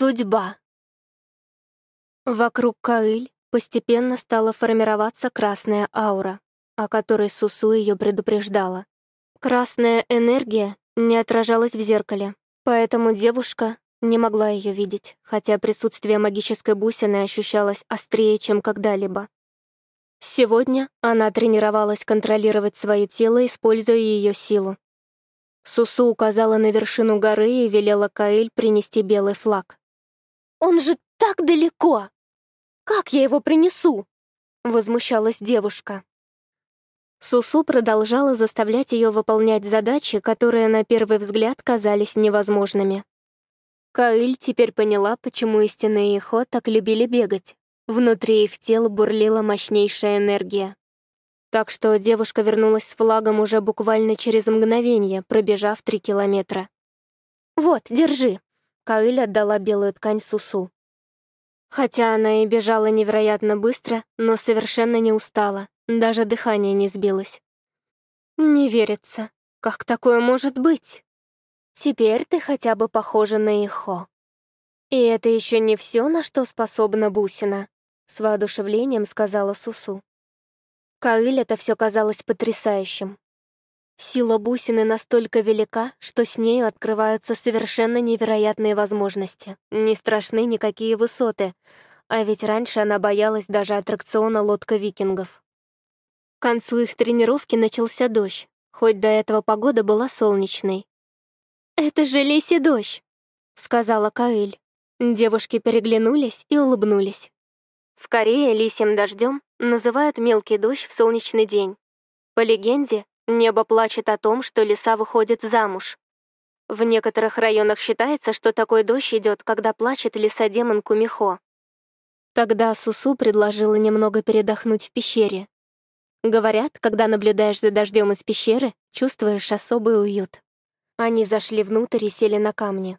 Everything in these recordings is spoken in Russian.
Судьба. Вокруг Каиль постепенно стала формироваться красная аура, о которой Сусу ее предупреждала. Красная энергия не отражалась в зеркале, поэтому девушка не могла ее видеть, хотя присутствие магической бусины ощущалось острее, чем когда-либо. Сегодня она тренировалась контролировать свое тело, используя ее силу. Сусу указала на вершину горы и велела Каэль принести белый флаг. «Он же так далеко! Как я его принесу?» — возмущалась девушка. Сусу продолжала заставлять ее выполнять задачи, которые на первый взгляд казались невозможными. Каэль теперь поняла, почему истинные Ихо так любили бегать. Внутри их тел бурлила мощнейшая энергия. Так что девушка вернулась с флагом уже буквально через мгновение, пробежав три километра. «Вот, держи!» — Каэль отдала белую ткань Сусу. Хотя она и бежала невероятно быстро, но совершенно не устала, даже дыхание не сбилось. «Не верится. Как такое может быть?» Теперь ты хотя бы похожа на Ихо. И это еще не все, на что способна бусина, с воодушевлением сказала Сусу. Каэль это все казалось потрясающим. Сила бусины настолько велика, что с нею открываются совершенно невероятные возможности. Не страшны никакие высоты, а ведь раньше она боялась даже аттракциона лодка викингов. К концу их тренировки начался дождь, хоть до этого погода была солнечной. «Это же лисий дождь», — сказала Каэль. Девушки переглянулись и улыбнулись. В Корее лисьим дождем называют мелкий дождь в солнечный день. По легенде, небо плачет о том, что лиса выходит замуж. В некоторых районах считается, что такой дождь идет, когда плачет лиса-демон Кумихо. Тогда Сусу предложила немного передохнуть в пещере. Говорят, когда наблюдаешь за дождем из пещеры, чувствуешь особый уют. Они зашли внутрь и сели на камни.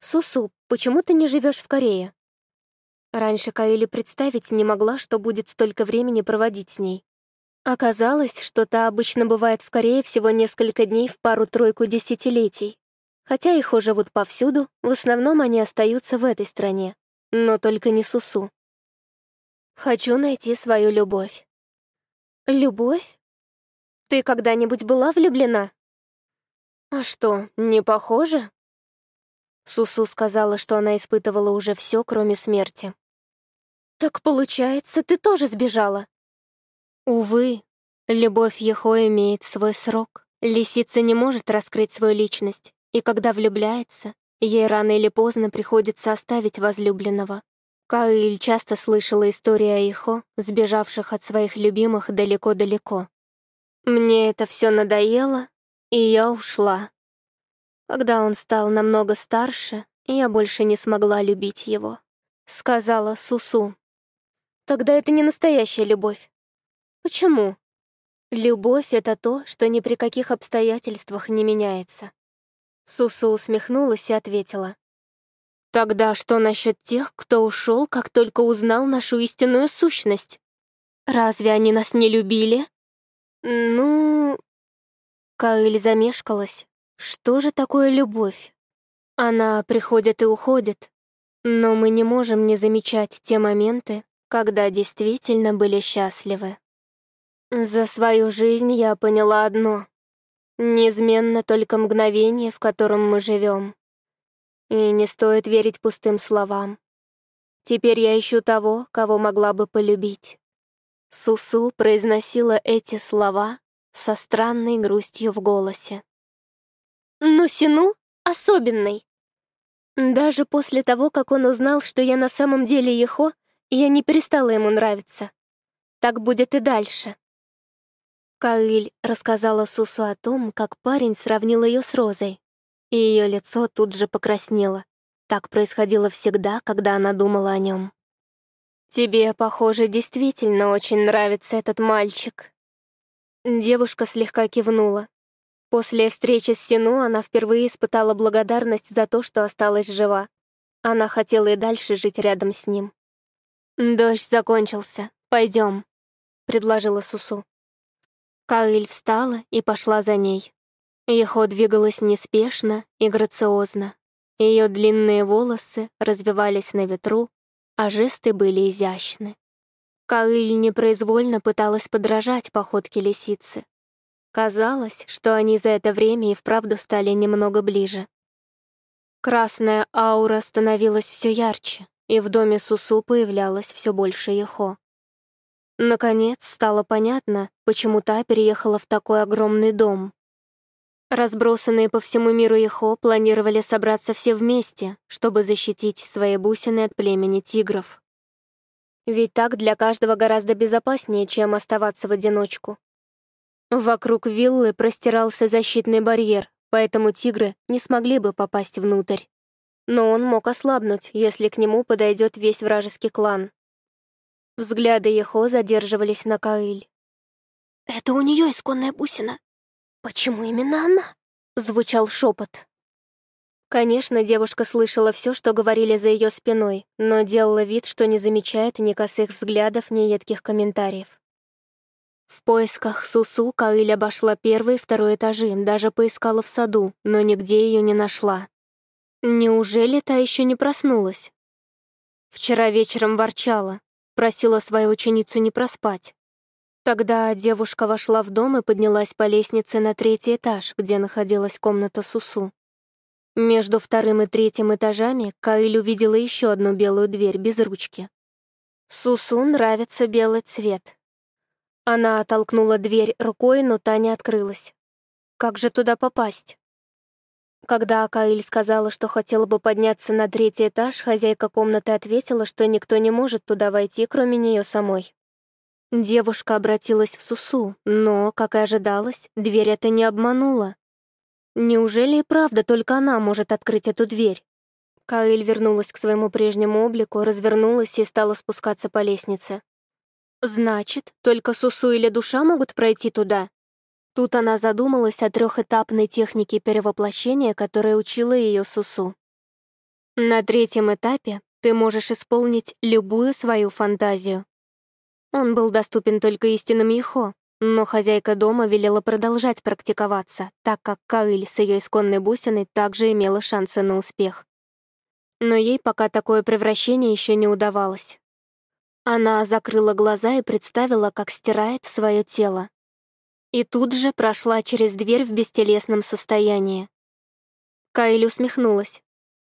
«Сусу, почему ты не живешь в Корее?» Раньше Каэли представить не могла, что будет столько времени проводить с ней. Оказалось, что та обычно бывает в Корее всего несколько дней в пару-тройку десятилетий. Хотя их живут повсюду, в основном они остаются в этой стране. Но только не Сусу. Хочу найти свою любовь. Любовь? Ты когда-нибудь была влюблена? «А что, не похоже?» Сусу сказала, что она испытывала уже все, кроме смерти. «Так получается, ты тоже сбежала?» Увы, любовь Ехо имеет свой срок. Лисица не может раскрыть свою личность, и когда влюбляется, ей рано или поздно приходится оставить возлюбленного. Каиль часто слышала истории о Ихо, сбежавших от своих любимых далеко-далеко. Мне это все надоело, и я ушла. Когда он стал намного старше, я больше не смогла любить его. Сказала Сусу. Тогда это не настоящая любовь. Почему? Любовь — это то, что ни при каких обстоятельствах не меняется. Сусу усмехнулась и ответила. Тогда что насчет тех, кто ушел, как только узнал нашу истинную сущность? Разве они нас не любили? Ну, Каэль замешкалась. Что же такое любовь? Она приходит и уходит, но мы не можем не замечать те моменты, когда действительно были счастливы. За свою жизнь я поняла одно. Неизменно только мгновение, в котором мы живем. И не стоит верить пустым словам. Теперь я ищу того, кого могла бы полюбить. Сусу произносила эти слова, со странной грустью в голосе. Но Сину особенный. Даже после того, как он узнал, что я на самом деле Ехо, я не перестала ему нравиться. Так будет и дальше. Каиль рассказала Сусу о том, как парень сравнил ее с Розой, и ее лицо тут же покраснело. Так происходило всегда, когда она думала о нем. «Тебе, похоже, действительно очень нравится этот мальчик», Девушка слегка кивнула. После встречи с Сину она впервые испытала благодарность за то, что осталась жива. Она хотела и дальше жить рядом с ним. «Дождь закончился. Пойдем», — предложила Сусу. Каэль встала и пошла за ней. Ехо двигалась неспешно и грациозно. Ее длинные волосы развивались на ветру, а жесты были изящны. Каиль непроизвольно пыталась подражать походке лисицы. Казалось, что они за это время и вправду стали немного ближе. Красная аура становилась все ярче, и в доме Сусу появлялось все больше Ехо. Наконец стало понятно, почему та переехала в такой огромный дом. Разбросанные по всему миру Ехо планировали собраться все вместе, чтобы защитить свои бусины от племени тигров. Ведь так для каждого гораздо безопаснее, чем оставаться в одиночку. Вокруг виллы простирался защитный барьер, поэтому тигры не смогли бы попасть внутрь. Но он мог ослабнуть, если к нему подойдет весь вражеский клан. Взгляды Ехо задерживались на Каиль. «Это у нее исконная бусина. Почему именно она?» — звучал шепот. Конечно, девушка слышала все, что говорили за ее спиной, но делала вид, что не замечает ни косых взглядов, ни едких комментариев. В поисках Сусу Каиль обошла первый и второй этажи, даже поискала в саду, но нигде ее не нашла. Неужели та еще не проснулась? Вчера вечером ворчала, просила свою ученицу не проспать. Тогда девушка вошла в дом и поднялась по лестнице на третий этаж, где находилась комната Сусу. Между вторым и третьим этажами Каиль увидела еще одну белую дверь без ручки. Сусу нравится белый цвет, она оттолкнула дверь рукой, но та не открылась. Как же туда попасть? Когда Акаиль сказала, что хотела бы подняться на третий этаж, хозяйка комнаты ответила, что никто не может туда войти, кроме нее самой. Девушка обратилась в Сусу, но, как и ожидалось, дверь это не обманула. Неужели и правда только она может открыть эту дверь? Каэль вернулась к своему прежнему облику, развернулась и стала спускаться по лестнице. Значит, только Сусу или душа могут пройти туда? Тут она задумалась о трехэтапной технике перевоплощения, которая учила ее Сусу. На третьем этапе ты можешь исполнить любую свою фантазию. Он был доступен только истинным Ихо, но хозяйка дома велела продолжать практиковаться, так как Каэль с ее исконной бусиной также имела шансы на успех. Но ей пока такое превращение еще не удавалось. Она закрыла глаза и представила, как стирает свое тело. И тут же прошла через дверь в бестелесном состоянии. Кайли усмехнулась.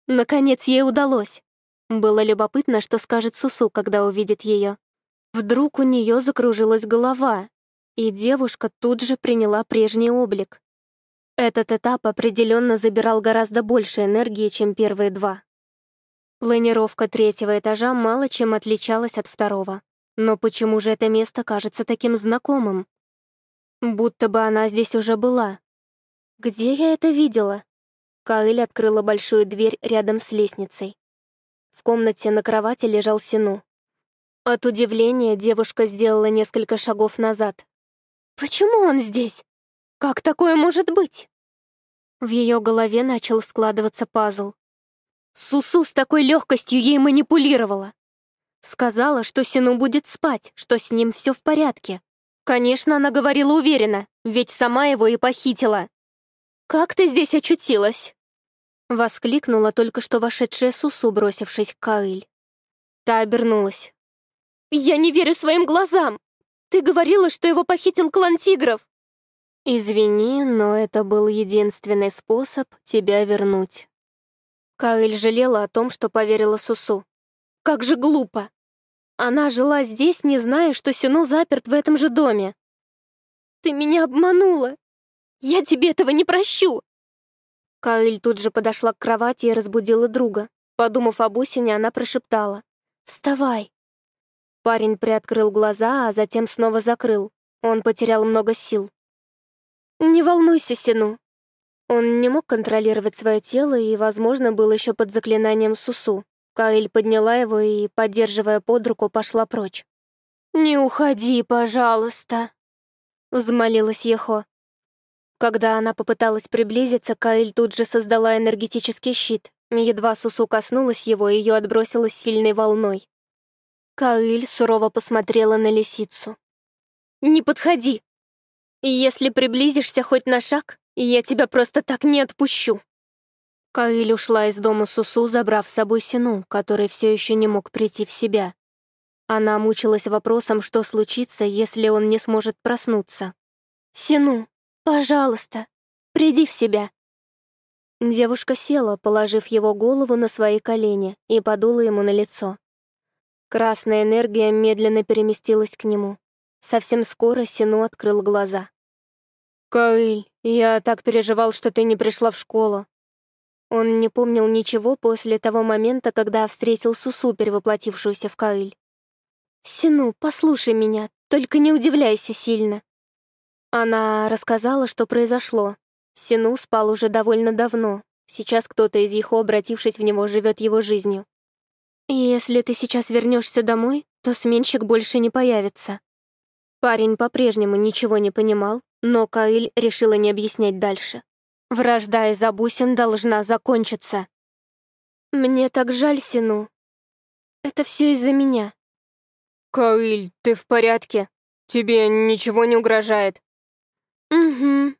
Наконец ей удалось. Было любопытно, что скажет Сусу, когда увидит ее. Вдруг у нее закружилась голова, и девушка тут же приняла прежний облик. Этот этап определенно забирал гораздо больше энергии, чем первые два. Планировка третьего этажа мало чем отличалась от второго. Но почему же это место кажется таким знакомым? Будто бы она здесь уже была. Где я это видела? Каэль открыла большую дверь рядом с лестницей. В комнате на кровати лежал Сину. От удивления девушка сделала несколько шагов назад. «Почему он здесь? Как такое может быть?» В ее голове начал складываться пазл. Сусу с такой легкостью ей манипулировала. Сказала, что Сину будет спать, что с ним все в порядке. Конечно, она говорила уверенно, ведь сама его и похитила. «Как ты здесь очутилась?» Воскликнула только что вошедшая Сусу, бросившись к Каэль. Та обернулась. «Я не верю своим глазам! Ты говорила, что его похитил клан тигров!» «Извини, но это был единственный способ тебя вернуть». Каэль жалела о том, что поверила Сусу. Как же глупо! Она жила здесь, не зная, что Сину заперт в этом же доме. «Ты меня обманула! Я тебе этого не прощу!» Каэль тут же подошла к кровати и разбудила друга. Подумав об осени, она прошептала. «Вставай!» Парень приоткрыл глаза, а затем снова закрыл. Он потерял много сил. «Не волнуйся, Сину. Он не мог контролировать свое тело и, возможно, был еще под заклинанием Сусу. Каэль подняла его и, поддерживая под руку, пошла прочь. «Не уходи, пожалуйста», — взмолилась Ехо. Когда она попыталась приблизиться, Каэль тут же создала энергетический щит. Едва Сусу коснулась его, ее отбросило сильной волной. Каэль сурово посмотрела на лисицу. «Не подходи! Если приблизишься хоть на шаг, я тебя просто так не отпущу. Каиль ушла из дома Сусу, забрав с собой Сину, который все еще не мог прийти в себя. Она мучилась вопросом, что случится, если он не сможет проснуться. «Сину, пожалуйста, приди в себя». Девушка села, положив его голову на свои колени, и подула ему на лицо. Красная энергия медленно переместилась к нему. Совсем скоро Сину открыл глаза. «Каиль, я так переживал, что ты не пришла в школу. Он не помнил ничего после того момента, когда встретил Сусу, перевоплотившуюся в Каиль. «Сину, послушай меня, только не удивляйся сильно». Она рассказала, что произошло. Сину спал уже довольно давно. Сейчас кто-то из Ихо, обратившись в него, живет его жизнью. И если ты сейчас вернешься домой, то сменщик больше не появится. Парень по-прежнему ничего не понимал, но Каиль решила не объяснять дальше. Вражда из-за бусин должна закончиться. Мне так жаль Сину. Это все из-за меня. Каиль, ты в порядке? Тебе ничего не угрожает? Угу.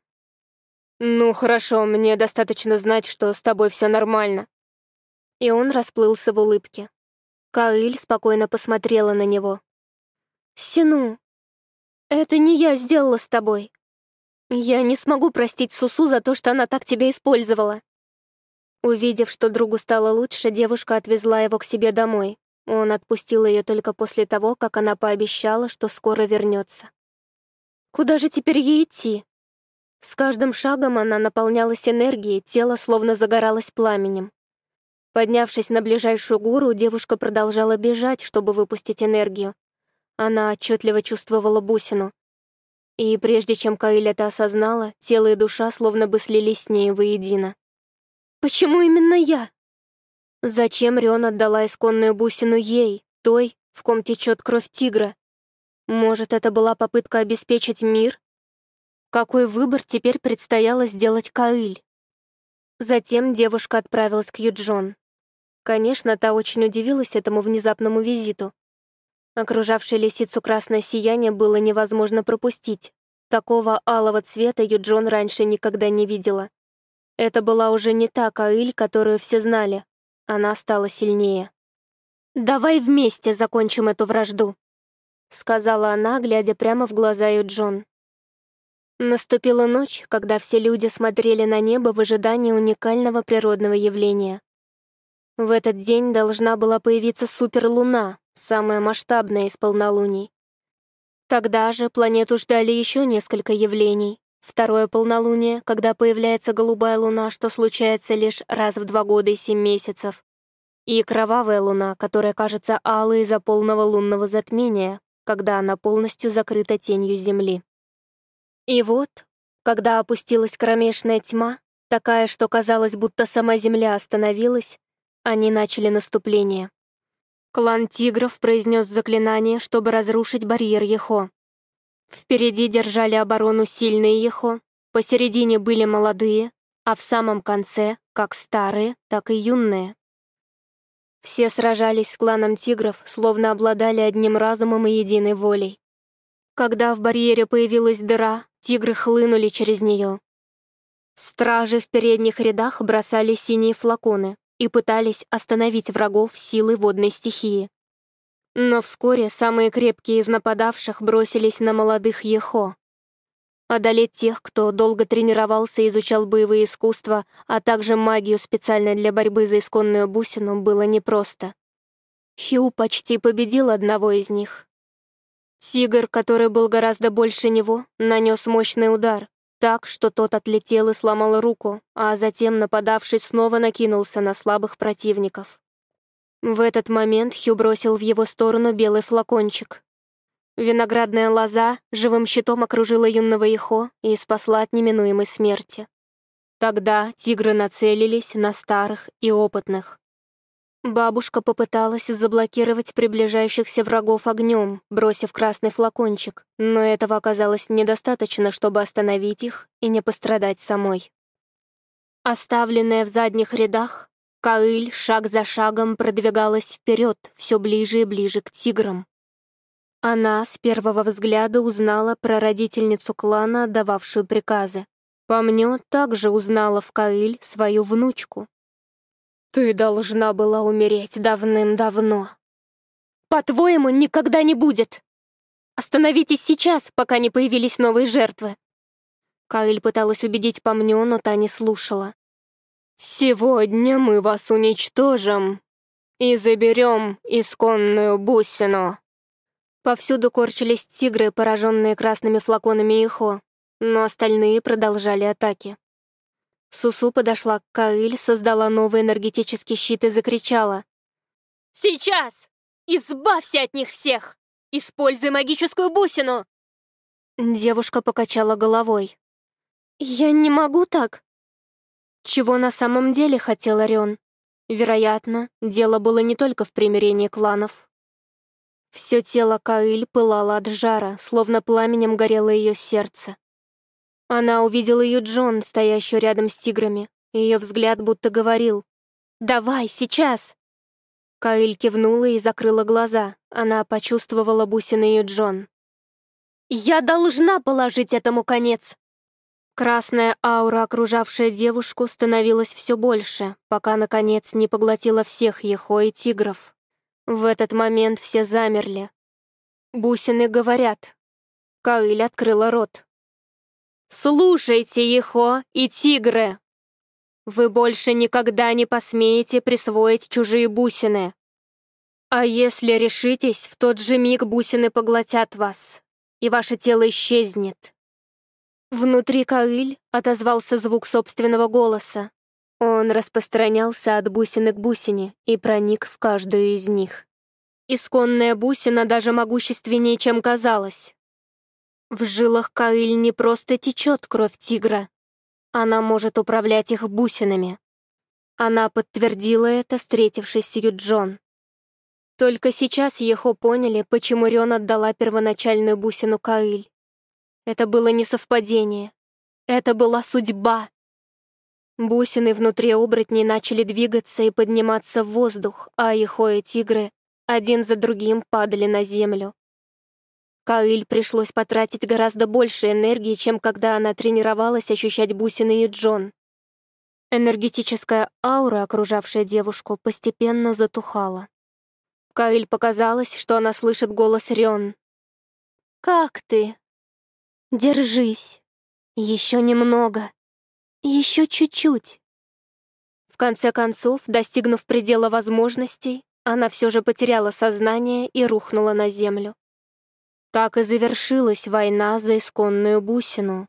Ну хорошо, мне достаточно знать, что с тобой все нормально. И он расплылся в улыбке. Каиль спокойно посмотрела на него. «Сину, это не я сделала с тобой. Я не смогу простить Сусу за то, что она так тебя использовала». Увидев, что другу стало лучше, девушка отвезла его к себе домой. Он отпустил ее только после того, как она пообещала, что скоро вернется. Куда же теперь ей идти? С каждым шагом она наполнялась энергией, тело словно загоралось пламенем. Поднявшись на ближайшую гору, девушка продолжала бежать, чтобы выпустить энергию. Она отчетливо чувствовала бусину. И прежде чем Каиль это осознала, тело и душа словно бы слились с ней воедино. «Почему именно я?» Зачем Рион отдала исконную бусину ей, той, в ком течет кровь тигра? Может, это была попытка обеспечить мир? Какой выбор теперь предстояло сделать Каиль? Затем девушка отправилась к Юджон. Конечно, та очень удивилась этому внезапному визиту. Окружавшее лисицу красное сияние было невозможно пропустить. Такого алого цвета Юджон раньше никогда не видела. Это была уже не та Каиль, которую все знали. Она стала сильнее. «Давай вместе закончим эту вражду», — сказала она, глядя прямо в глаза Юджон. Наступила ночь, когда все люди смотрели на небо в ожидании уникального природного явления. В этот день должна была появиться суперлуна, самая масштабная из полнолуний. Тогда же планету ждали еще несколько явлений. Второе полнолуние, когда появляется голубая луна, что случается лишь раз в два года и семь месяцев. И кровавая луна, которая кажется алой из-за полного лунного затмения, когда она полностью закрыта тенью Земли. И вот, когда опустилась кромешная тьма, такая, что казалось, будто сама Земля остановилась, они начали наступление. Клан тигров произнес заклинание, чтобы разрушить барьер Ехо. Впереди держали оборону сильные Ехо, посередине были молодые, а в самом конце как старые, так и юные. Все сражались с кланом тигров, словно обладали одним разумом и единой волей. Когда в барьере появилась дыра, тигры хлынули через нее. Стражи в передних рядах бросали синие флаконы, и пытались остановить врагов силой водной стихии. Но вскоре самые крепкие из нападавших бросились на молодых Ехо. Одолеть тех, кто долго тренировался и изучал боевые искусства, а также магию специально для борьбы за исконную бусину, было непросто. Хью почти победил одного из них. Тигр, который был гораздо больше него, нанес мощный удар, так, что тот отлетел и сломал руку, а затем нападавший снова накинулся на слабых противников. В этот момент Хью бросил в его сторону белый флакончик. Виноградная лоза живым щитом окружила юного Ихо и спасла от неминуемой смерти. Тогда тигры нацелились на старых и опытных. Бабушка попыталась заблокировать приближающихся врагов огнем, бросив красный флакончик, но этого оказалось недостаточно, чтобы остановить их и не пострадать самой. Оставленная в задних рядах, Каиль шаг за шагом продвигалась вперед, все ближе и ближе к тиграм. Она с первого взгляда узнала про родительницу клана, дававшую приказы. Помнё также узнала в Каиль свою внучку, Ты должна была умереть давным-давно. По-твоему, никогда не будет. Остановитесь сейчас, пока не появились новые жертвы. Каэль пыталась убедить Помню, но та не слушала. «Сегодня мы вас уничтожим и заберем исконную бусину». Повсюду корчились тигры, пораженные красными флаконами ихо, но остальные продолжали атаки. Сусу подошла к Каэль, создала новый энергетический щит и закричала. «Сейчас! Избавься от них всех! Используй магическую бусину!» Девушка покачала головой. «Я не могу так». Чего на самом деле хотел Орион? Вероятно, дело было не только в примирении кланов. Все тело Каиль пылало от жара, словно пламенем горело ее сердце. Она увидела ее Джон, стоящую рядом с тиграми. Ее взгляд будто говорил «Давай, сейчас!» Каиль кивнула и закрыла глаза. Она почувствовала бусины ее Джон. «Я должна положить этому конец!» Красная аура, окружавшая девушку, становилась все больше, пока, наконец, не поглотила всех Ехо и тигров. В этот момент все замерли. Бусины говорят. Каиль открыла рот. «Слушайте, Ехо и тигры! Вы больше никогда не посмеете присвоить чужие бусины. А если решитесь, в тот же миг бусины поглотят вас, и ваше тело исчезнет». Внутри Каиль отозвался звук собственного голоса. Он распространялся от бусины к бусине и проник в каждую из них. Исконная бусина даже могущественнее, чем казалось. В жилах Каиль не просто течет кровь тигра. Она может управлять их бусинами. Она подтвердила это, встретившись с Юджон. Только сейчас Ехо поняли, почему Рен отдала первоначальную бусину Каиль. Это было не совпадение. Это была судьба. Бусины внутри оборотней начали двигаться и подниматься в воздух, а Ехо и тигры один за другим падали на землю. Каиль пришлось потратить гораздо больше энергии, чем когда она тренировалась ощущать бусины и Джон. Энергетическая аура, окружавшая девушку, постепенно затухала. Каиль показалось, что она слышит голос Рен. «Как ты? Держись. Еще немного. Еще чуть-чуть». В конце концов, достигнув предела возможностей, она все же потеряла сознание и рухнула на землю. Так и завершилась война за исконную бусину.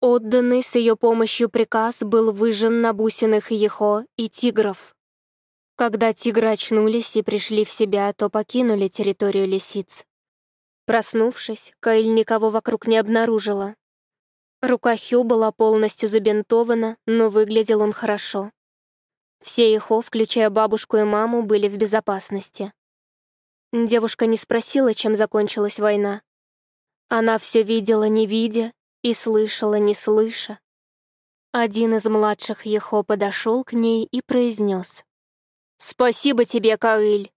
Отданный с ее помощью приказ был выжжен на бусинах Ехо и тигров. Когда тигры очнулись и пришли в себя, то покинули территорию лисиц. Проснувшись, Каэль никого вокруг не обнаружила. Рука Хью была полностью забинтована, но выглядел он хорошо. Все Ехо, включая бабушку и маму, были в безопасности. Девушка не спросила, чем закончилась война. Она все видела, не видя, и слышала, не слыша. Один из младших Ехо подошел к ней и произнес. «Спасибо тебе, Каиль.